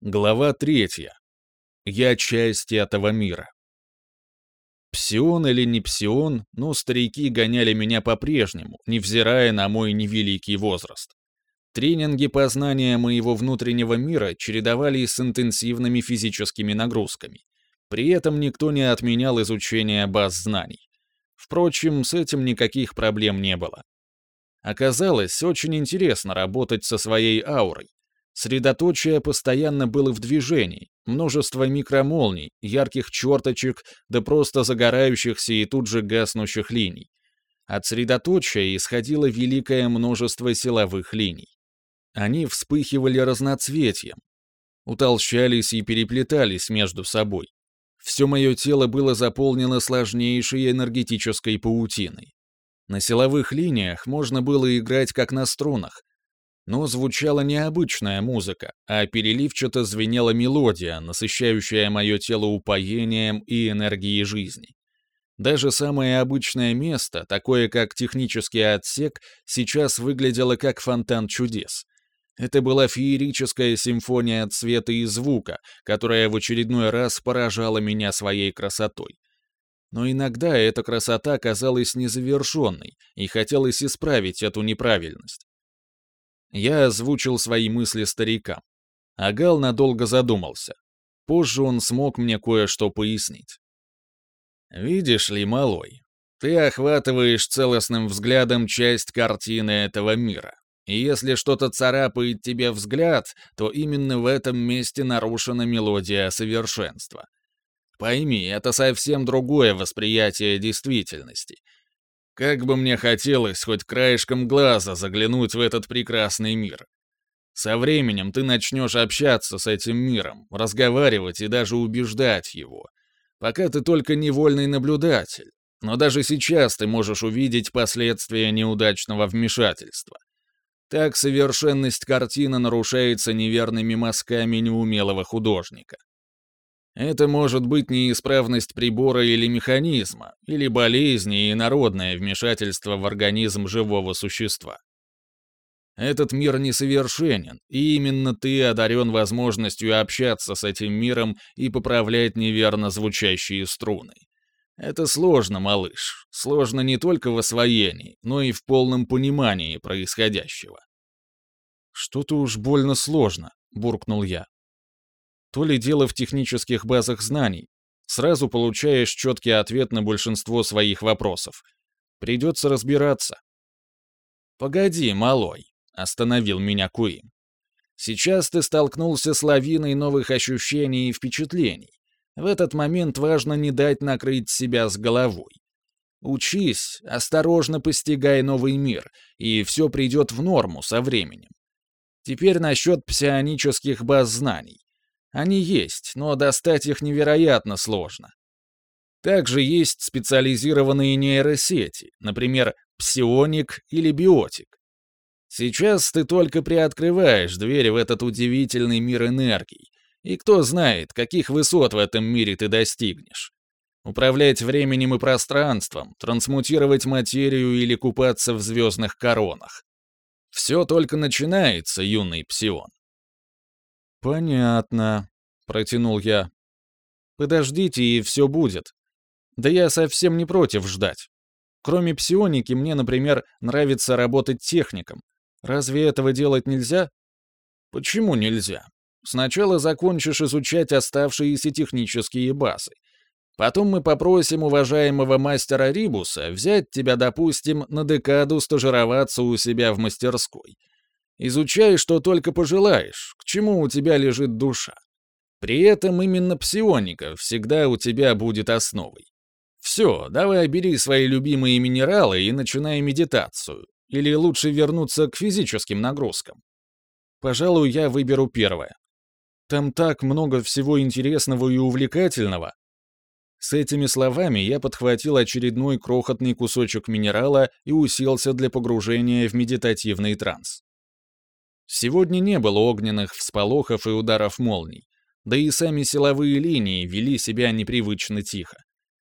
Глава третья. Я часть этого мира. Псион или не псион, но старики гоняли меня по-прежнему, невзирая на мой невеликий возраст. Тренинги познания моего внутреннего мира чередовались с интенсивными физическими нагрузками. При этом никто не отменял изучение баз знаний. Впрочем, с этим никаких проблем не было. Оказалось, очень интересно работать со своей аурой, Средоточие постоянно было в движении, множество микромолний, ярких черточек, да просто загорающихся и тут же гаснущих линий. От средоточия исходило великое множество силовых линий. Они вспыхивали разноцветием, утолщались и переплетались между собой. Все мое тело было заполнено сложнейшей энергетической паутиной. На силовых линиях можно было играть как на струнах, но звучала не обычная музыка, а переливчато звенела мелодия, насыщающая мое тело упоением и энергией жизни. Даже самое обычное место, такое как технический отсек, сейчас выглядело как фонтан чудес. Это была феерическая симфония цвета и звука, которая в очередной раз поражала меня своей красотой. Но иногда эта красота казалась незавершенной, и хотелось исправить эту неправильность. Я озвучил свои мысли старикам. А Гал надолго задумался. Позже он смог мне кое-что пояснить. «Видишь ли, малой, ты охватываешь целостным взглядом часть картины этого мира. И если что-то царапает тебе взгляд, то именно в этом месте нарушена мелодия совершенства. Пойми, это совсем другое восприятие действительности, как бы мне хотелось хоть краешком глаза заглянуть в этот прекрасный мир. Со временем ты начнешь общаться с этим миром, разговаривать и даже убеждать его. Пока ты только невольный наблюдатель, но даже сейчас ты можешь увидеть последствия неудачного вмешательства. Так совершенность картины нарушается неверными мазками неумелого художника. Это может быть неисправность прибора или механизма, или болезни и народное вмешательство в организм живого существа. Этот мир несовершенен, и именно ты одарен возможностью общаться с этим миром и поправлять неверно звучащие струны. Это сложно, малыш. Сложно не только в освоении, но и в полном понимании происходящего. «Что-то уж больно сложно», — буркнул я то ли дело в технических базах знаний. Сразу получаешь четкий ответ на большинство своих вопросов. Придется разбираться. «Погоди, малой», — остановил меня Куим. «Сейчас ты столкнулся с лавиной новых ощущений и впечатлений. В этот момент важно не дать накрыть себя с головой. Учись, осторожно постигай новый мир, и все придет в норму со временем. Теперь насчет псионических баз знаний. Они есть, но достать их невероятно сложно. Также есть специализированные нейросети, например, псионик или биотик. Сейчас ты только приоткрываешь дверь в этот удивительный мир энергий, и кто знает, каких высот в этом мире ты достигнешь. Управлять временем и пространством, трансмутировать материю или купаться в звездных коронах. Все только начинается, юный псион. «Понятно», — протянул я. «Подождите, и все будет. Да я совсем не против ждать. Кроме псионики, мне, например, нравится работать техником. Разве этого делать нельзя?» «Почему нельзя? Сначала закончишь изучать оставшиеся технические базы. Потом мы попросим уважаемого мастера Рибуса взять тебя, допустим, на декаду стажироваться у себя в мастерской. Изучай, что только пожелаешь, к чему у тебя лежит душа. При этом именно псионика всегда у тебя будет основой. Все, давай бери свои любимые минералы и начинай медитацию. Или лучше вернуться к физическим нагрузкам. Пожалуй, я выберу первое. Там так много всего интересного и увлекательного. С этими словами я подхватил очередной крохотный кусочек минерала и уселся для погружения в медитативный транс. Сегодня не было огненных всполохов и ударов молний, да и сами силовые линии вели себя непривычно тихо.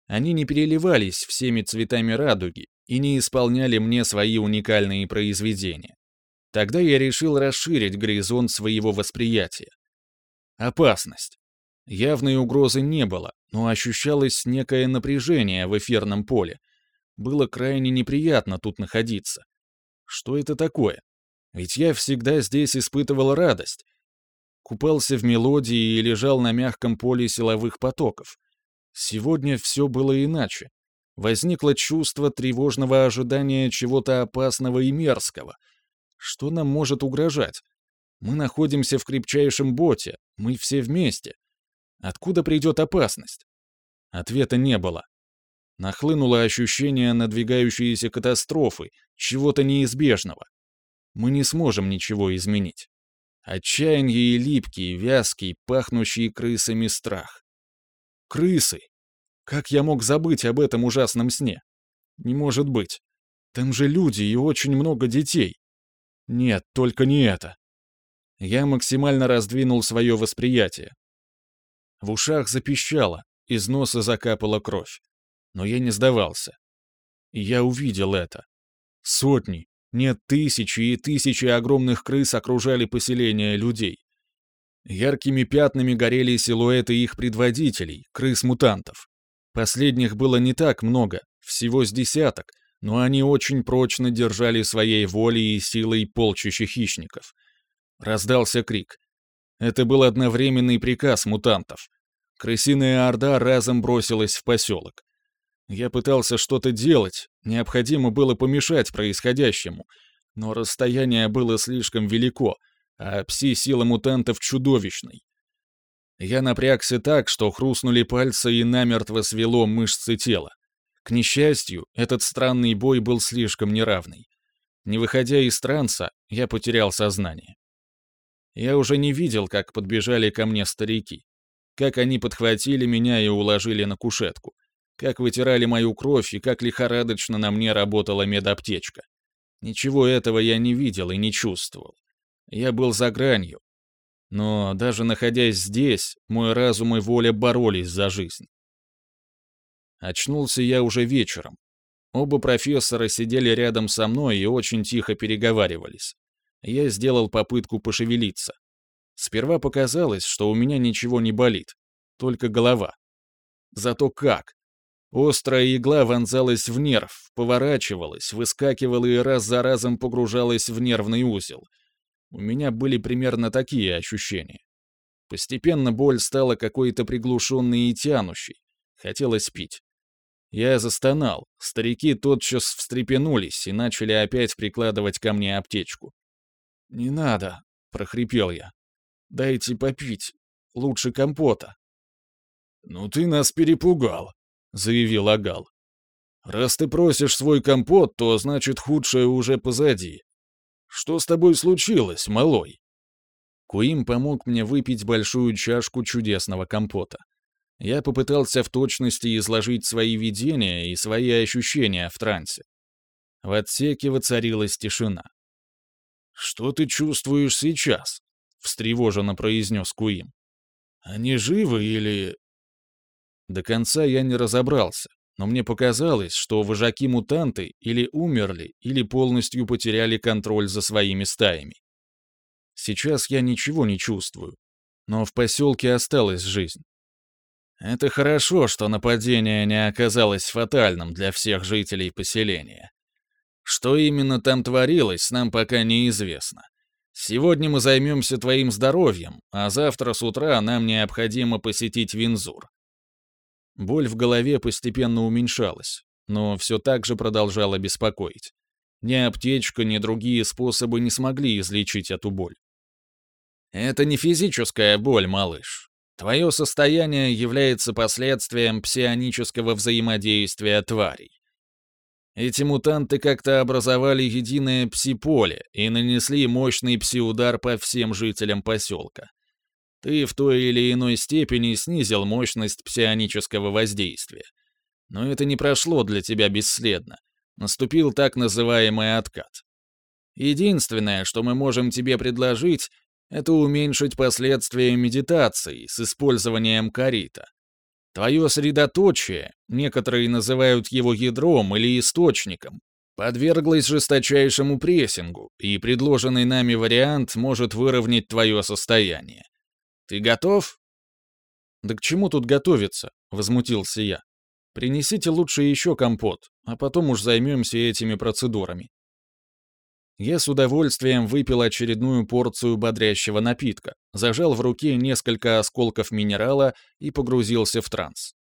Они не переливались всеми цветами радуги и не исполняли мне свои уникальные произведения. Тогда я решил расширить горизонт своего восприятия. Опасность. Явной угрозы не было, но ощущалось некое напряжение в эфирном поле. Было крайне неприятно тут находиться. Что это такое? Ведь я всегда здесь испытывал радость. Купался в мелодии и лежал на мягком поле силовых потоков. Сегодня все было иначе. Возникло чувство тревожного ожидания чего-то опасного и мерзкого. Что нам может угрожать? Мы находимся в крепчайшем боте, мы все вместе. Откуда придет опасность? Ответа не было. Нахлынуло ощущение надвигающейся катастрофы, чего-то неизбежного. Мы не сможем ничего изменить. Отчаяние и липкий, вязкий, пахнущий крысами страх. Крысы! Как я мог забыть об этом ужасном сне? Не может быть. Там же люди и очень много детей. Нет, только не это. Я максимально раздвинул свое восприятие. В ушах запищало, из носа закапала кровь. Но я не сдавался. И я увидел это. Сотни, нет, тысячи и тысячи огромных крыс окружали поселение людей. Яркими пятнами горели силуэты их предводителей, крыс-мутантов. Последних было не так много, всего с десяток, но они очень прочно держали своей волей и силой полчища хищников. Раздался крик. Это был одновременный приказ мутантов. Крысиная орда разом бросилась в поселок. Я пытался что-то делать, необходимо было помешать происходящему, но расстояние было слишком велико, а пси-сила мутантов чудовищной. Я напрягся так, что хрустнули пальцы и намертво свело мышцы тела. К несчастью, этот странный бой был слишком неравный. Не выходя из транса, я потерял сознание. Я уже не видел, как подбежали ко мне старики, как они подхватили меня и уложили на кушетку, как вытирали мою кровь и как лихорадочно на мне работала медаптечка. Ничего этого я не видел и не чувствовал. Я был за гранью. Но даже находясь здесь, мой разум и воля боролись за жизнь. Очнулся я уже вечером. Оба профессора сидели рядом со мной и очень тихо переговаривались я сделал попытку пошевелиться. Сперва показалось, что у меня ничего не болит, только голова. Зато как! Острая игла вонзалась в нерв, поворачивалась, выскакивала и раз за разом погружалась в нервный узел. У меня были примерно такие ощущения. Постепенно боль стала какой-то приглушенной и тянущей. Хотелось пить. Я застонал, старики тотчас встрепенулись и начали опять прикладывать ко мне аптечку. «Не надо», — прохрипел я. «Дайте попить. Лучше компота». «Ну ты нас перепугал», — заявил Агал. «Раз ты просишь свой компот, то значит худшее уже позади. Что с тобой случилось, малой?» Куим помог мне выпить большую чашку чудесного компота. Я попытался в точности изложить свои видения и свои ощущения в трансе. В отсеке воцарилась тишина. «Что ты чувствуешь сейчас?» — встревоженно произнес Куим. «Они живы или...» До конца я не разобрался, но мне показалось, что вожаки-мутанты или умерли, или полностью потеряли контроль за своими стаями. Сейчас я ничего не чувствую, но в поселке осталась жизнь. Это хорошо, что нападение не оказалось фатальным для всех жителей поселения. Что именно там творилось, нам пока неизвестно. Сегодня мы займемся твоим здоровьем, а завтра с утра нам необходимо посетить Винзур. Боль в голове постепенно уменьшалась, но все так же продолжала беспокоить. Ни аптечка, ни другие способы не смогли излечить эту боль. Это не физическая боль, малыш. Твое состояние является последствием псионического взаимодействия тварей. Эти мутанты как-то образовали единое пси-поле и нанесли мощный пси-удар по всем жителям поселка. Ты в той или иной степени снизил мощность псионического воздействия. Но это не прошло для тебя бесследно. Наступил так называемый откат. Единственное, что мы можем тебе предложить, это уменьшить последствия медитации с использованием карита. Твое средоточие, некоторые называют его ядром или источником, подверглось жесточайшему прессингу, и предложенный нами вариант может выровнять твое состояние. Ты готов?» «Да к чему тут готовиться?» — возмутился я. «Принесите лучше еще компот, а потом уж займемся этими процедурами». Я с удовольствием выпил очередную порцию бодрящего напитка, зажал в руке несколько осколков минерала и погрузился в транс.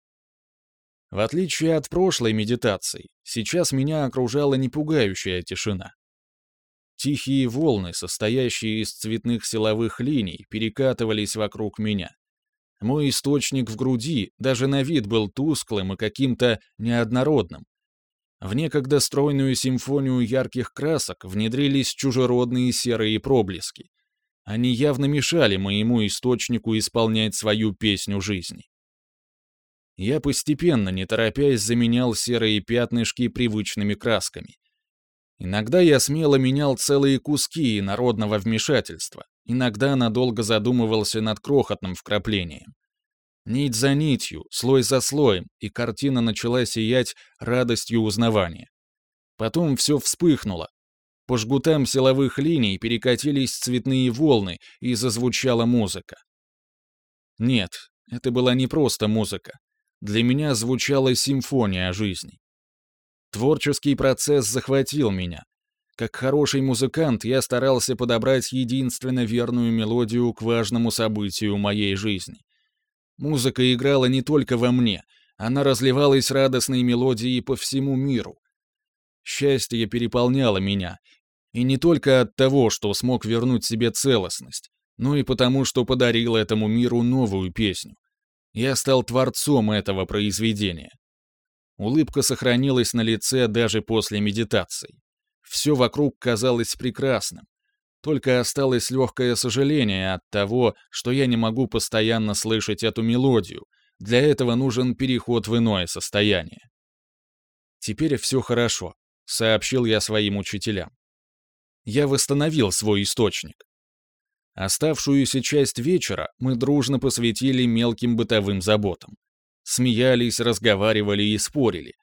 В отличие от прошлой медитации, сейчас меня окружала непугающая тишина. Тихие волны, состоящие из цветных силовых линий, перекатывались вокруг меня. Мой источник в груди даже на вид был тусклым и каким-то неоднородным, в некогда стройную симфонию ярких красок внедрились чужеродные серые проблески. Они явно мешали моему источнику исполнять свою песню жизни. Я постепенно, не торопясь, заменял серые пятнышки привычными красками. Иногда я смело менял целые куски народного вмешательства, иногда надолго задумывался над крохотным вкраплением. Нить за нитью, слой за слоем, и картина начала сиять радостью узнавания. Потом все вспыхнуло. По жгутам силовых линий перекатились цветные волны, и зазвучала музыка. Нет, это была не просто музыка. Для меня звучала симфония жизни. Творческий процесс захватил меня. Как хороший музыкант я старался подобрать единственно верную мелодию к важному событию моей жизни. Музыка играла не только во мне, она разливалась радостной мелодией по всему миру. Счастье переполняло меня, и не только от того, что смог вернуть себе целостность, но и потому, что подарил этому миру новую песню. Я стал творцом этого произведения. Улыбка сохранилась на лице даже после медитации. Все вокруг казалось прекрасным. Только осталось легкое сожаление от того, что я не могу постоянно слышать эту мелодию. Для этого нужен переход в иное состояние. «Теперь все хорошо», — сообщил я своим учителям. Я восстановил свой источник. Оставшуюся часть вечера мы дружно посвятили мелким бытовым заботам. Смеялись, разговаривали и спорили.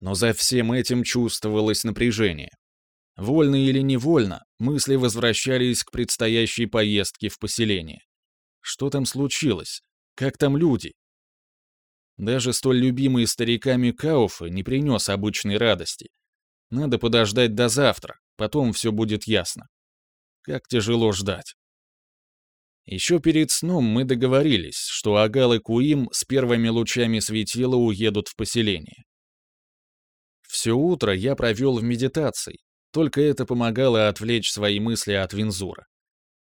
Но за всем этим чувствовалось напряжение. Вольно или невольно, мысли возвращались к предстоящей поездке в поселение. Что там случилось? Как там люди? Даже столь любимый стариками Кауфы не принес обычной радости. Надо подождать до завтра, потом все будет ясно. Как тяжело ждать. Еще перед сном мы договорились, что Агал и Куим с первыми лучами светила уедут в поселение. Все утро я провел в медитации, только это помогало отвлечь свои мысли от Винзура.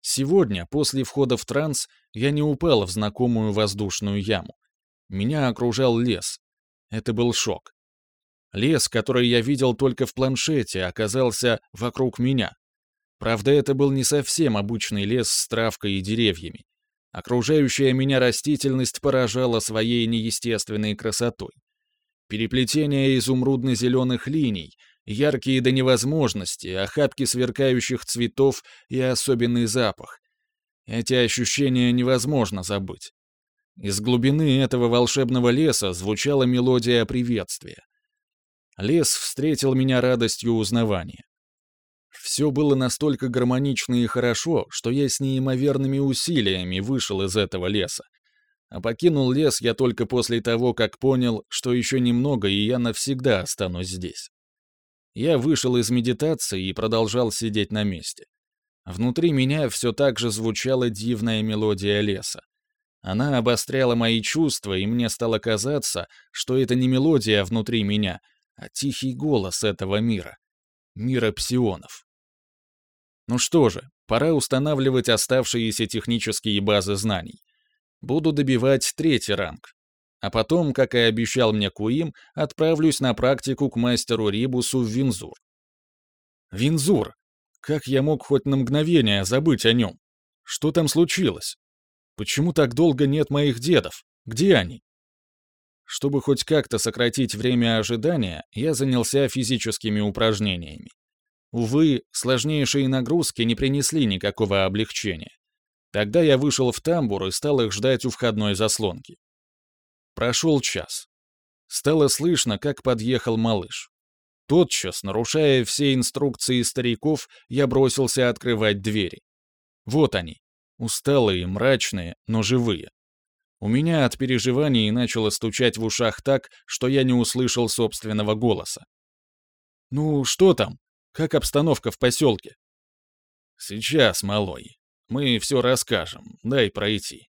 Сегодня, после входа в транс, я не упал в знакомую воздушную яму. Меня окружал лес. Это был шок. Лес, который я видел только в планшете, оказался вокруг меня. Правда, это был не совсем обычный лес с травкой и деревьями. Окружающая меня растительность поражала своей неестественной красотой. Переплетение изумрудно-зеленых линий, яркие до невозможности, охапки сверкающих цветов и особенный запах. Эти ощущения невозможно забыть. Из глубины этого волшебного леса звучала мелодия приветствия. Лес встретил меня радостью узнавания. Все было настолько гармонично и хорошо, что я с неимоверными усилиями вышел из этого леса. А покинул лес я только после того, как понял, что еще немного, и я навсегда останусь здесь. Я вышел из медитации и продолжал сидеть на месте. Внутри меня все так же звучала дивная мелодия леса. Она обостряла мои чувства, и мне стало казаться, что это не мелодия внутри меня, а тихий голос этого мира. Мира псионов. Ну что же, пора устанавливать оставшиеся технические базы знаний. Буду добивать третий ранг. А потом, как и обещал мне Куим, отправлюсь на практику к мастеру Рибусу в Винзур. Винзур! Как я мог хоть на мгновение забыть о нем? Что там случилось? Почему так долго нет моих дедов? Где они? Чтобы хоть как-то сократить время ожидания, я занялся физическими упражнениями. Увы, сложнейшие нагрузки не принесли никакого облегчения. Тогда я вышел в тамбур и стал их ждать у входной заслонки. Прошел час. Стало слышно, как подъехал малыш. Тотчас, нарушая все инструкции стариков, я бросился открывать двери. Вот они. Усталые, мрачные, но живые. У меня от переживаний начало стучать в ушах так, что я не услышал собственного голоса. «Ну, что там? Как обстановка в поселке?» «Сейчас, малой. Мы все расскажем. Дай пройти».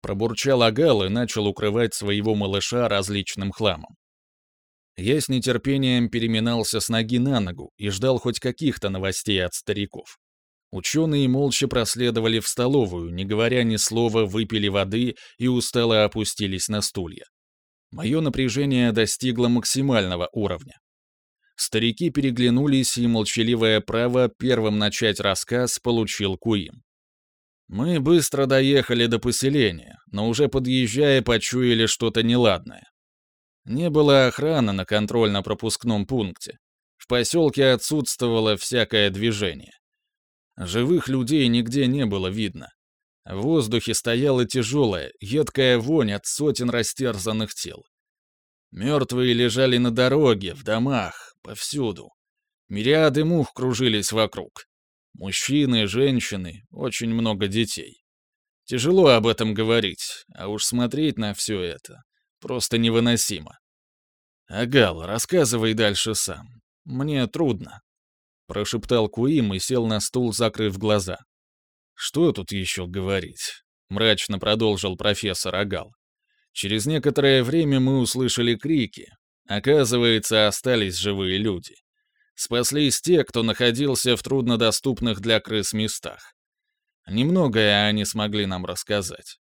Пробурчал Агал и начал укрывать своего малыша различным хламом. Я с нетерпением переминался с ноги на ногу и ждал хоть каких-то новостей от стариков. Ученые молча проследовали в столовую, не говоря ни слова, выпили воды и устало опустились на стулья. Мое напряжение достигло максимального уровня. Старики переглянулись, и молчаливое право первым начать рассказ получил Куим. Мы быстро доехали до поселения, но уже подъезжая почуяли что-то неладное. Не было охраны на контрольно-пропускном пункте. В поселке отсутствовало всякое движение. Живых людей нигде не было видно. В воздухе стояла тяжелая, едкая вонь от сотен растерзанных тел. Мертвые лежали на дороге, в домах, повсюду. Мириады мух кружились вокруг. Мужчины, женщины, очень много детей. Тяжело об этом говорить, а уж смотреть на все это просто невыносимо. Агал, рассказывай дальше сам. Мне трудно. Прошептал Куим и сел на стул, закрыв глаза. Что тут еще говорить? Мрачно продолжил профессор Агал. Через некоторое время мы услышали крики. Оказывается, остались живые люди. Спаслись те, кто находился в труднодоступных для крыс местах. Немногое они смогли нам рассказать.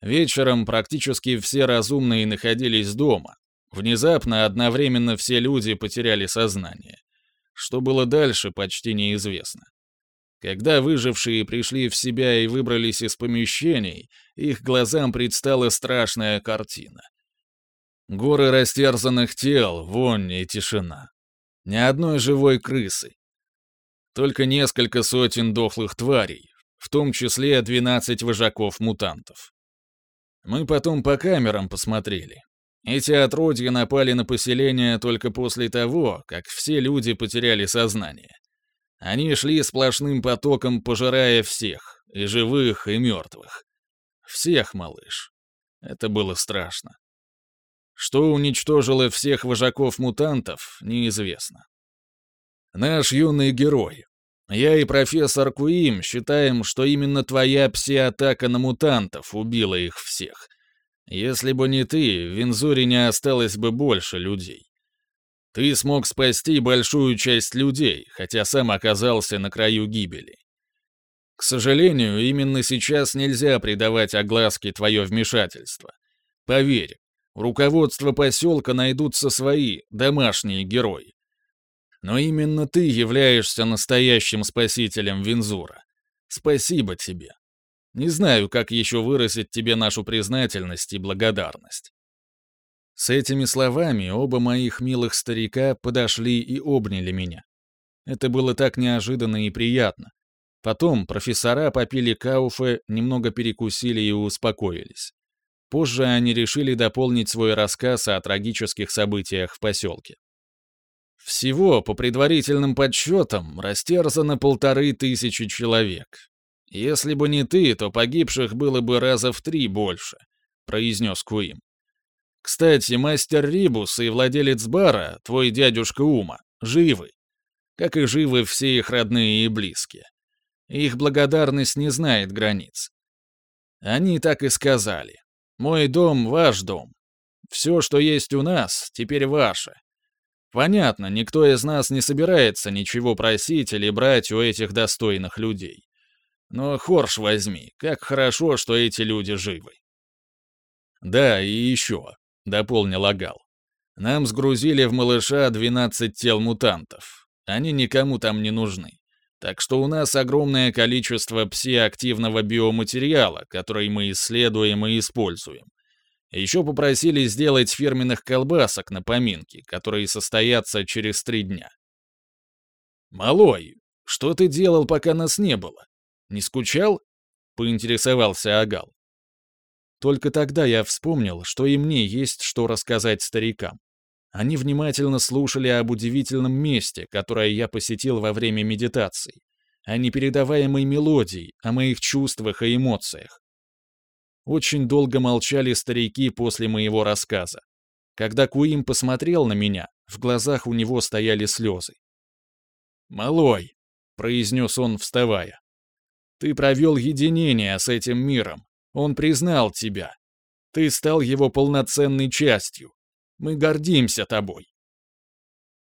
Вечером практически все разумные находились дома. Внезапно одновременно все люди потеряли сознание. Что было дальше, почти неизвестно. Когда выжившие пришли в себя и выбрались из помещений, их глазам предстала страшная картина. Горы растерзанных тел, вонь и тишина. Ни одной живой крысы. Только несколько сотен дохлых тварей, в том числе 12 вожаков-мутантов. Мы потом по камерам посмотрели. Эти отродья напали на поселение только после того, как все люди потеряли сознание. Они шли сплошным потоком, пожирая всех, и живых, и мертвых. Всех, малыш. Это было страшно. Что уничтожило всех вожаков-мутантов, неизвестно. Наш юный герой. Я и профессор Куим считаем, что именно твоя пси-атака на мутантов убила их всех. Если бы не ты, в Винзуре не осталось бы больше людей. Ты смог спасти большую часть людей, хотя сам оказался на краю гибели. К сожалению, именно сейчас нельзя придавать огласке твое вмешательство. Поверь, у руководства поселка найдутся свои, домашние герои. Но именно ты являешься настоящим спасителем Винзура. Спасибо тебе. Не знаю, как еще выразить тебе нашу признательность и благодарность. С этими словами оба моих милых старика подошли и обняли меня. Это было так неожиданно и приятно. Потом профессора попили кауфе, немного перекусили и успокоились. Позже они решили дополнить свой рассказ о трагических событиях в поселке. Всего, по предварительным подсчетам, растерзано полторы тысячи человек. Если бы не ты, то погибших было бы раза в три больше, произнес Куим. Кстати, мастер Рибус и владелец бара, твой дядюшка Ума, живы. Как и живы все их родные и близкие. Их благодарность не знает границ. Они так и сказали. Мой дом — ваш дом. Все, что есть у нас, теперь ваше. Понятно, никто из нас не собирается ничего просить или брать у этих достойных людей. Но хорш возьми, как хорошо, что эти люди живы. Да, и еще, — дополнил Агал. Нам сгрузили в малыша 12 тел мутантов. Они никому там не нужны. Так что у нас огромное количество псиактивного биоматериала, который мы исследуем и используем. Еще попросили сделать фирменных колбасок на поминки, которые состоятся через три дня. «Малой, что ты делал, пока нас не было? Не скучал?» — поинтересовался Агал. Только тогда я вспомнил, что и мне есть что рассказать старикам. Они внимательно слушали об удивительном месте, которое я посетил во время медитации. о непередаваемой мелодии, о моих чувствах и эмоциях. Очень долго молчали старики после моего рассказа. Когда Куим посмотрел на меня, в глазах у него стояли слезы. «Малой», — произнес он, вставая, — «ты провел единение с этим миром. Он признал тебя. Ты стал его полноценной частью. Мы гордимся тобой».